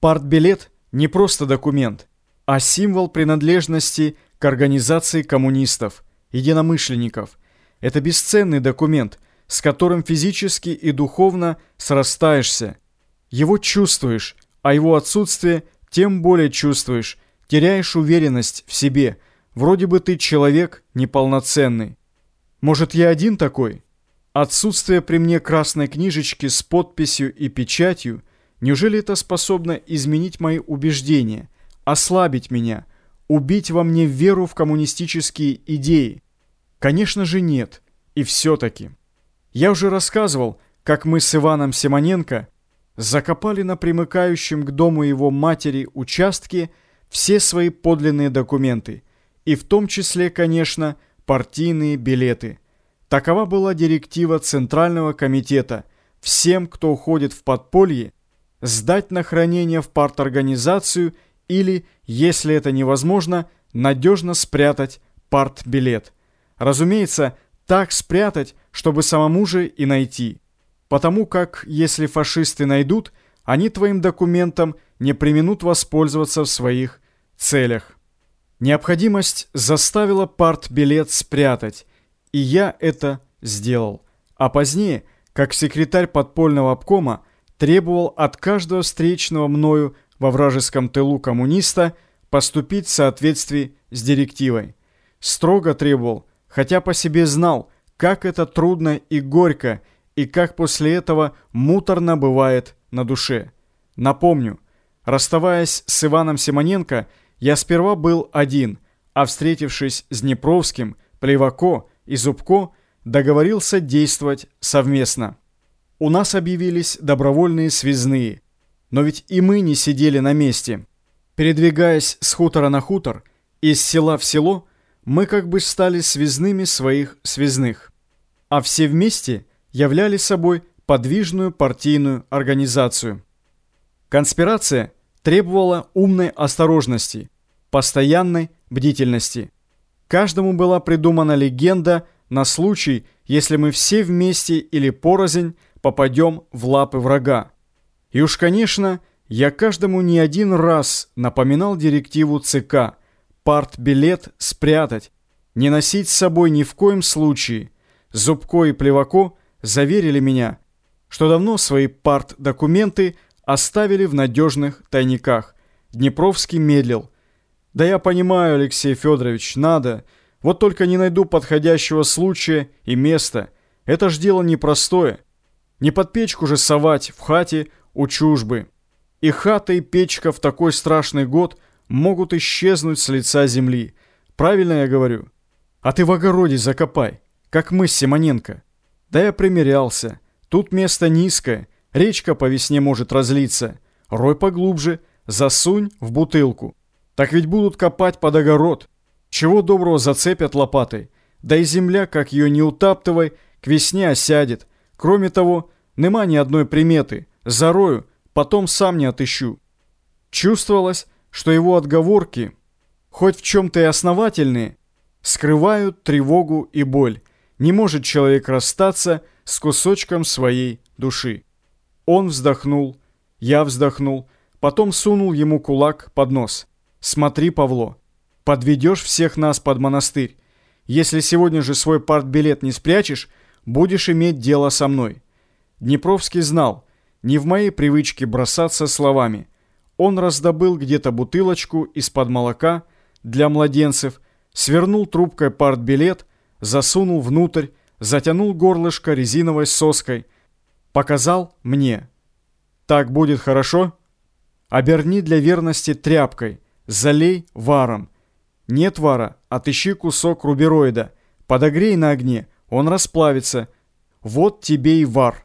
Партбилет не просто документ, а символ принадлежности к организации коммунистов, единомышленников. Это бесценный документ, с которым физически и духовно срастаешься. Его чувствуешь, а его отсутствие тем более чувствуешь, теряешь уверенность в себе. Вроде бы ты человек неполноценный. Может, я один такой? Отсутствие при мне красной книжечки с подписью и печатью, неужели это способно изменить мои убеждения, ослабить меня, убить во мне веру в коммунистические идеи? Конечно же нет. И все-таки. Я уже рассказывал, как мы с Иваном Симоненко закопали на примыкающем к дому его матери участке все свои подлинные документы, и в том числе, конечно, партийные билеты. Такова была директива Центрального комитета всем, кто уходит в подполье, сдать на хранение в парторганизацию или, если это невозможно, надежно спрятать партбилет. Разумеется, так спрятать, чтобы самому же и найти. Потому как, если фашисты найдут, они твоим документом не применут воспользоваться в своих целях. Необходимость заставила партбилет спрятать, и я это сделал. А позднее, как секретарь подпольного обкома, требовал от каждого встречного мною во вражеском тылу коммуниста поступить в соответствии с директивой. Строго требовал, хотя по себе знал, как это трудно и горько и как после этого муторно бывает на душе. Напомню, расставаясь с Иваном Симоненко, я сперва был один, а встретившись с Днепровским, Плевако и Зубко, договорился действовать совместно. У нас объявились добровольные связные, но ведь и мы не сидели на месте. Передвигаясь с хутора на хутор, из села в село, мы как бы стали связными своих связных. А все вместе – являли собой подвижную партийную организацию. Конспирация требовала умной осторожности, постоянной бдительности. Каждому была придумана легенда на случай, если мы все вместе или порознь попадем в лапы врага. И уж, конечно, я каждому не один раз напоминал директиву ЦК партбилет спрятать, не носить с собой ни в коем случае. Зубко и Плевако заверили меня, что давно свои парт-документы оставили в надежных тайниках. Днепровский медлил. «Да я понимаю, Алексей Федорович, надо. Вот только не найду подходящего случая и места. Это ж дело непростое. Не под печку же совать в хате у чужбы. И хата, и печка в такой страшный год могут исчезнуть с лица земли. Правильно я говорю? А ты в огороде закопай, как мы с Симоненко». Да я примерялся. Тут место низкое, речка по весне может разлиться. Рой поглубже, засунь в бутылку. Так ведь будут копать под огород. Чего доброго зацепят лопатой. Да и земля, как ее не утаптывай, к весне осядет. Кроме того, нема ни одной приметы. Зарою, потом сам не отыщу. Чувствовалось, что его отговорки, хоть в чем-то и основательные, скрывают тревогу и боль. Не может человек расстаться с кусочком своей души. Он вздохнул, я вздохнул, потом сунул ему кулак под нос. «Смотри, Павло, подведешь всех нас под монастырь. Если сегодня же свой партбилет не спрячешь, будешь иметь дело со мной». Днепровский знал, не в моей привычке бросаться словами. Он раздобыл где-то бутылочку из-под молока для младенцев, свернул трубкой партбилет, засунул внутрь, затянул горлышко резиновой соской, показал мне. «Так будет хорошо? Оберни для верности тряпкой, залей варом. Нет вара, отыщи кусок рубероида, подогрей на огне, он расплавится. Вот тебе и вар.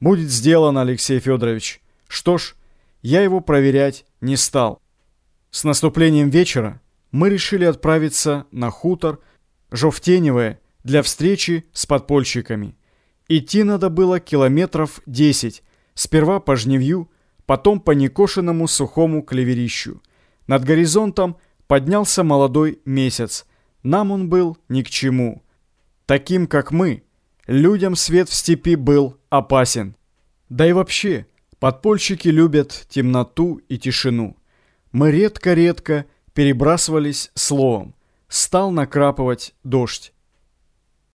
Будет сделано, Алексей Федорович. Что ж, я его проверять не стал. С наступлением вечера мы решили отправиться на хутор, Жовтеневое для встречи с подпольщиками. Идти надо было километров десять, сперва по жневью, потом по некошенному сухому клеверищу. Над горизонтом поднялся молодой месяц. Нам он был ни к чему. Таким, как мы, людям свет в степи был опасен. Да и вообще, Подпольщики любят темноту и тишину. Мы редко-редко перебрасывались словом. Стал накрапывать дождь.